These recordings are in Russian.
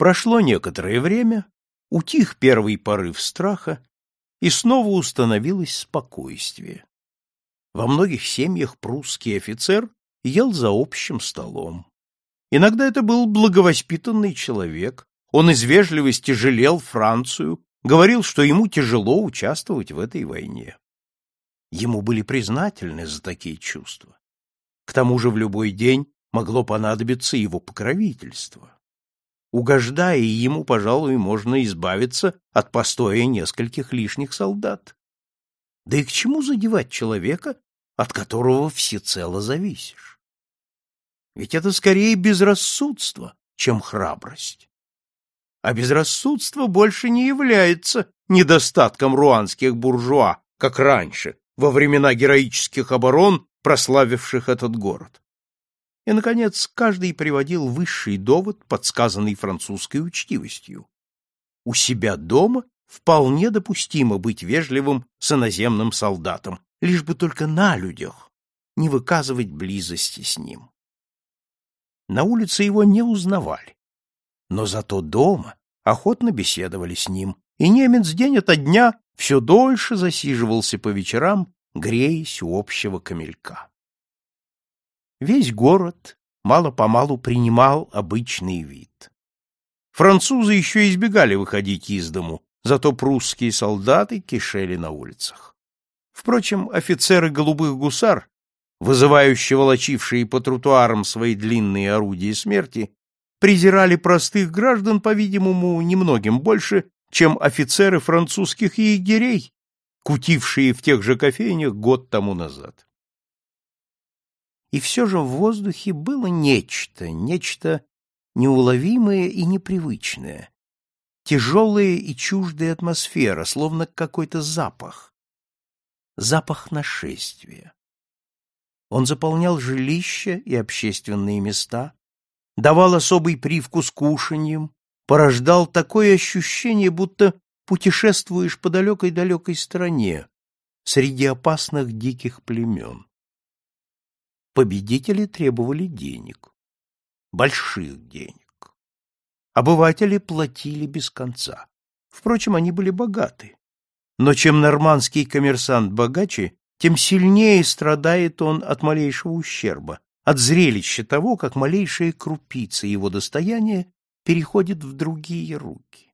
Прошло некоторое время, утих первый порыв страха, и снова установилось спокойствие. Во многих семьях прусский офицер ел за общим столом. Иногда это был благовоспитанный человек, он из вежливости жалел Францию, говорил, что ему тяжело участвовать в этой войне. Ему были признательны за такие чувства. К тому же в любой день могло понадобиться его покровительство. Угождая ему, пожалуй, можно избавиться от постоя нескольких лишних солдат. Да и к чему задевать человека, от которого всецело зависишь? Ведь это скорее безрассудство, чем храбрость. А безрассудство больше не является недостатком руанских буржуа, как раньше, во времена героических оборон, прославивших этот город. И, наконец, каждый приводил высший довод, подсказанный французской учтивостью. У себя дома вполне допустимо быть вежливым с иноземным солдатом, лишь бы только на людях не выказывать близости с ним. На улице его не узнавали, но зато дома охотно беседовали с ним, и немец день ото дня все дольше засиживался по вечерам, греясь у общего камелька. Весь город мало-помалу принимал обычный вид. Французы еще избегали выходить из дому, зато прусские солдаты кишели на улицах. Впрочем, офицеры голубых гусар, вызывающие волочившие по тротуарам свои длинные орудия смерти, презирали простых граждан, по-видимому, немногим больше, чем офицеры французских егерей, кутившие в тех же кофейнях год тому назад. И все же в воздухе было нечто, нечто неуловимое и непривычное, тяжелая и чуждая атмосфера, словно какой-то запах, запах нашествия. Он заполнял жилища и общественные места, давал особый привкус кушаньям, порождал такое ощущение, будто путешествуешь по далекой-далекой стране, среди опасных диких племен. Победители требовали денег, больших денег. Обыватели платили без конца. Впрочем, они были богаты. Но чем нормандский коммерсант богаче, тем сильнее страдает он от малейшего ущерба, от зрелища того, как малейшая крупица его достояния переходит в другие руки.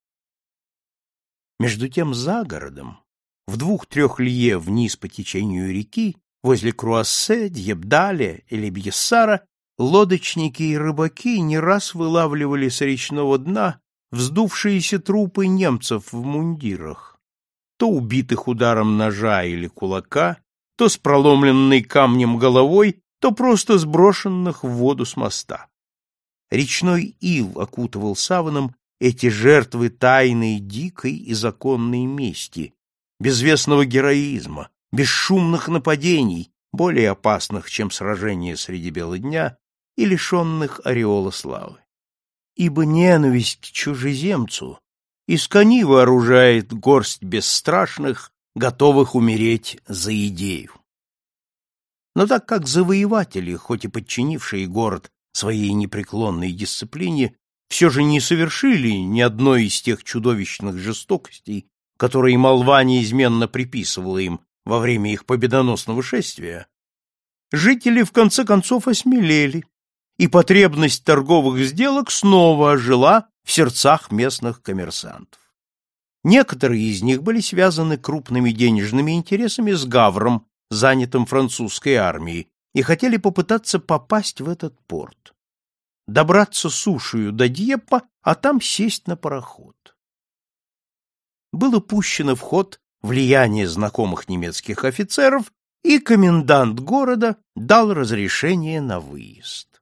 Между тем за городом, в двух-трех лье вниз по течению реки, Возле Круассе, Дьебдаля или Бьессара лодочники и рыбаки не раз вылавливали с речного дна вздувшиеся трупы немцев в мундирах, то убитых ударом ножа или кулака, то с проломленной камнем головой, то просто сброшенных в воду с моста. Речной ил окутывал саваном эти жертвы тайной, дикой и законной мести, безвестного героизма, бесшумных нападений, более опасных, чем сражения среди бела дня, и лишенных ореола славы. Ибо ненависть к чужеземцу из кони вооружает горсть бесстрашных, готовых умереть за идею. Но так как завоеватели, хоть и подчинившие город своей непреклонной дисциплине, все же не совершили ни одной из тех чудовищных жестокостей, которые молва неизменно приписывала им во время их победоносного шествия, жители в конце концов осмелели, и потребность торговых сделок снова ожила в сердцах местных коммерсантов. Некоторые из них были связаны крупными денежными интересами с Гавром, занятым французской армией, и хотели попытаться попасть в этот порт. Добраться сушью до Дьеппа, а там сесть на пароход. Было пущено в ход влияние знакомых немецких офицеров, и комендант города дал разрешение на выезд.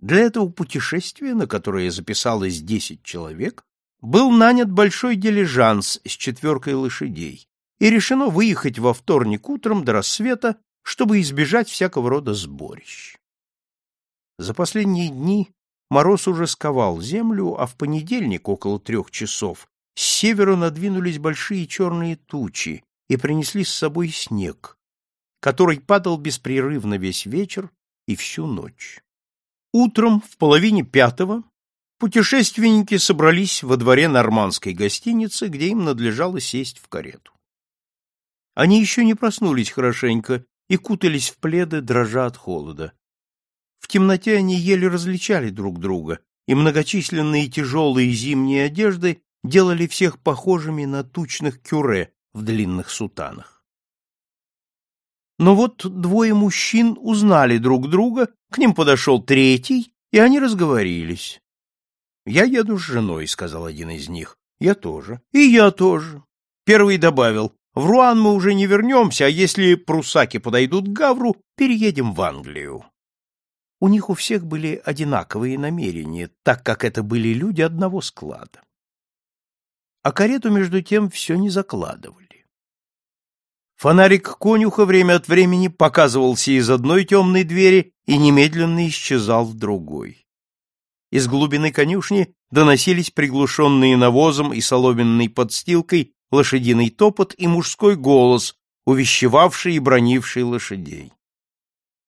Для этого путешествия, на которое записалось десять человек, был нанят большой дилижанс с четверкой лошадей, и решено выехать во вторник утром до рассвета, чтобы избежать всякого рода сборищ. За последние дни мороз уже сковал землю, а в понедельник около трех часов с севера надвинулись большие черные тучи и принесли с собой снег, который падал беспрерывно весь вечер и всю ночь. Утром в половине пятого путешественники собрались во дворе нормандской гостиницы, где им надлежало сесть в карету. Они еще не проснулись хорошенько и кутались в пледы, дрожа от холода. В темноте они еле различали друг друга, и многочисленные тяжелые зимние одежды делали всех похожими на тучных кюре в длинных сутанах. Но вот двое мужчин узнали друг друга, к ним подошел третий, и они разговорились. «Я еду с женой», — сказал один из них. «Я тоже». «И я тоже». Первый добавил, «В Руан мы уже не вернемся, а если прусаки подойдут к Гавру, переедем в Англию». У них у всех были одинаковые намерения, так как это были люди одного склада. А карету, между тем, все не закладывали. Фонарик конюха время от времени показывался из одной темной двери и немедленно исчезал в другой. Из глубины конюшни доносились приглушенные навозом и соломенной подстилкой лошадиный топот и мужской голос, увещевавший и бронивший лошадей.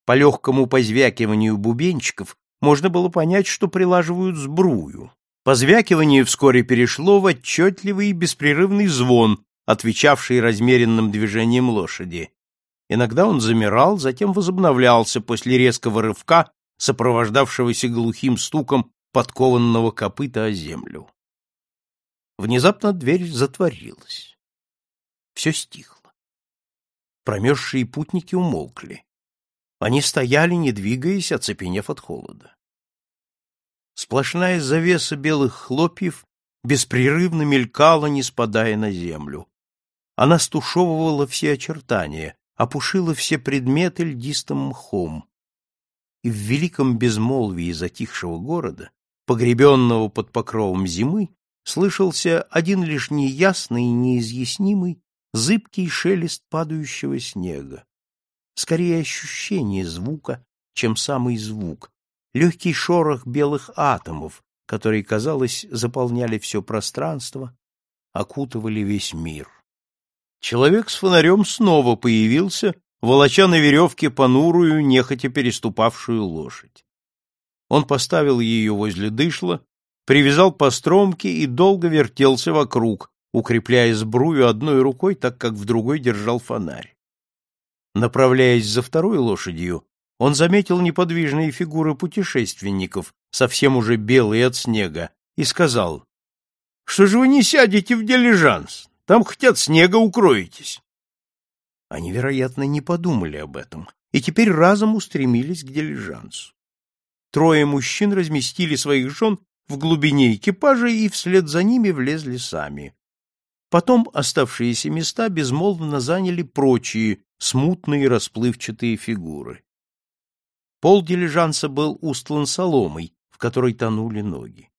По легкому позвякиванию бубенчиков можно было понять, что прилаживают сбрую. Позвякивание вскоре перешло в отчетливый и беспрерывный звон, отвечавший размеренным движением лошади. Иногда он замирал, затем возобновлялся после резкого рывка сопровождавшегося глухим стуком подкованного копыта о землю. Внезапно дверь затворилась. Все стихло. Промерзшие путники умолкли. Они стояли, не двигаясь, оцепенев от холода. Сплошная завеса белых хлопьев беспрерывно мелькала, не спадая на землю. Она стушевывала все очертания, опушила все предметы льдистым мхом и в великом безмолвии затихшего города, погребенного под покровом зимы, слышался один лишь неясный и неизъяснимый зыбкий шелест падающего снега. Скорее ощущение звука, чем самый звук, легкий шорох белых атомов, которые, казалось, заполняли все пространство, окутывали весь мир. Человек с фонарем снова появился волоча на веревке понурую, нехотя переступавшую лошадь. Он поставил ее возле дышла, привязал по стромке и долго вертелся вокруг, укрепляя сбрую одной рукой, так как в другой держал фонарь. Направляясь за второй лошадью, он заметил неподвижные фигуры путешественников, совсем уже белые от снега, и сказал, «Что же вы не сядете в дилижанс? Там хотят снега укроетесь». Они, вероятно, не подумали об этом и теперь разом устремились к дилижансу. Трое мужчин разместили своих жен в глубине экипажа и вслед за ними влезли сами. Потом оставшиеся места безмолвно заняли прочие смутные расплывчатые фигуры. Пол дилижанса был устлан соломой, в которой тонули ноги.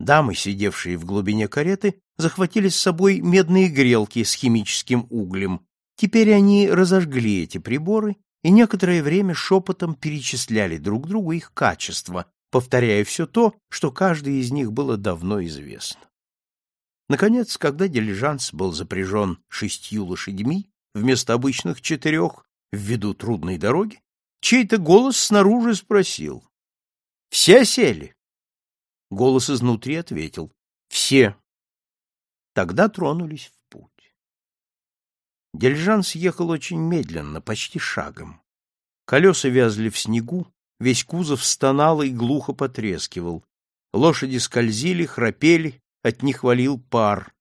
Дамы, сидевшие в глубине кареты, захватили с собой медные грелки с химическим углем, Теперь они разожгли эти приборы и некоторое время шепотом перечисляли друг другу их качества, повторяя все то, что каждый из них было давно известно. Наконец, когда дилижанс был запряжен шестью лошадьми вместо обычных четырех ввиду трудной дороги, чей-то голос снаружи спросил. «Все сели?» Голос изнутри ответил. «Все». Тогда тронулись Дельжанс ехал очень медленно, почти шагом. Колеса вязли в снегу, весь кузов стонал и глухо потрескивал. Лошади скользили, храпели, от них валил пар.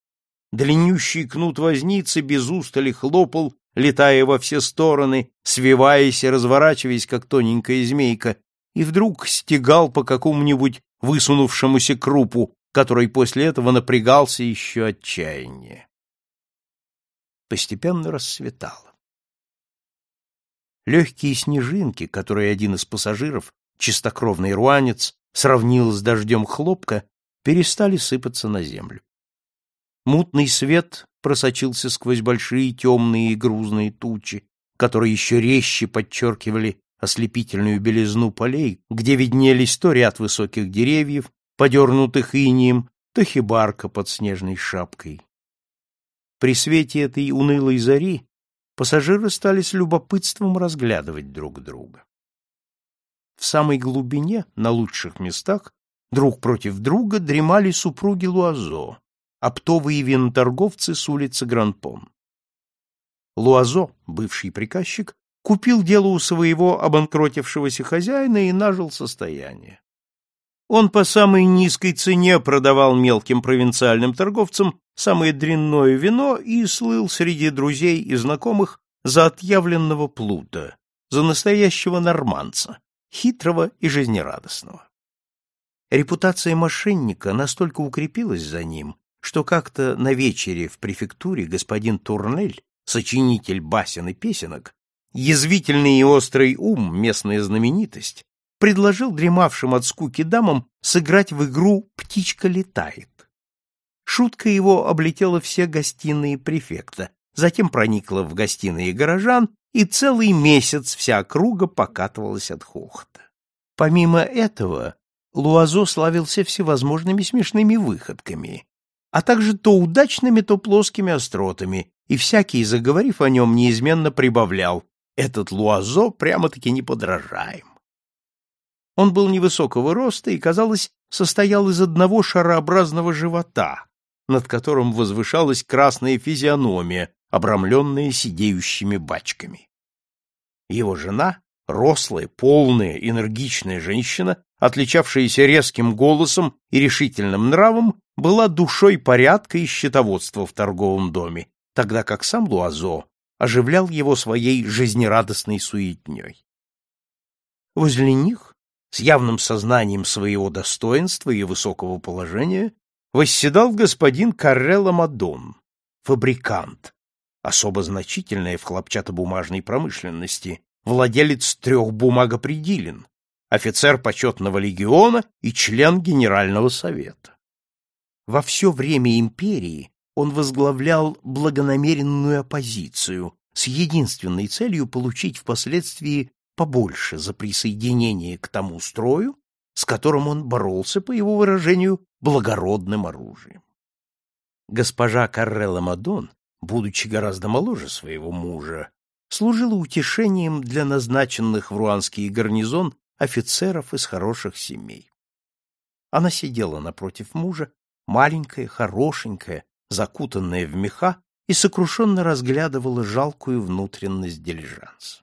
Длиннющий кнут возницы без устали хлопал, летая во все стороны, свиваясь и разворачиваясь, как тоненькая змейка, и вдруг стегал по какому-нибудь высунувшемуся крупу, который после этого напрягался еще отчаяннее постепенно рассветало. Легкие снежинки, которые один из пассажиров, чистокровный руанец, сравнил с дождем хлопка, перестали сыпаться на землю. Мутный свет просочился сквозь большие темные и грузные тучи, которые еще резче подчеркивали ослепительную белизну полей, где виднелись то ряд высоких деревьев, подернутых инием, то хибарка под снежной шапкой. При свете этой унылой зари пассажиры стали с любопытством разглядывать друг друга. В самой глубине, на лучших местах, друг против друга дремали супруги Луазо, оптовые виноторговцы с улицы Гранпон. Луазо, бывший приказчик, купил дело у своего обанкротившегося хозяина и нажил состояние. Он по самой низкой цене продавал мелким провинциальным торговцам самое дрянное вино и слыл среди друзей и знакомых за отъявленного плута, за настоящего норманца, хитрого и жизнерадостного. Репутация мошенника настолько укрепилась за ним, что как-то на вечере в префектуре господин Турнель, сочинитель басен и песенок, язвительный и острый ум, местная знаменитость, предложил дремавшим от скуки дамам сыграть в игру «Птичка летает». Шутка его облетела все гостиные префекта, затем проникла в гостиные горожан, и целый месяц вся округа покатывалась от хохота. Помимо этого, Луазо славился всевозможными смешными выходками, а также то удачными, то плоскими остротами, и всякий, заговорив о нем, неизменно прибавлял «Этот Луазо прямо-таки неподражаем». Он был невысокого роста и, казалось, состоял из одного шарообразного живота, над которым возвышалась красная физиономия, обрамленная сидеющими бачками. Его жена, рослая, полная, энергичная женщина, отличавшаяся резким голосом и решительным нравом, была душой порядка и счетоводства в торговом доме, тогда как сам Луазо оживлял его своей жизнерадостной суетней. Возле них, с явным сознанием своего достоинства и высокого положения, восседал господин Каррелла Мадон, фабрикант, особо значительная в хлопчатобумажной промышленности, владелец трех бумагопредилен, офицер почетного легиона и член Генерального совета. Во все время империи он возглавлял благонамеренную оппозицию с единственной целью получить впоследствии побольше за присоединение к тому строю, с которым он боролся, по его выражению, благородным оружием. Госпожа Каррелла Мадон, будучи гораздо моложе своего мужа, служила утешением для назначенных в руанский гарнизон офицеров из хороших семей. Она сидела напротив мужа, маленькая, хорошенькая, закутанная в меха, и сокрушенно разглядывала жалкую внутренность дилижанса.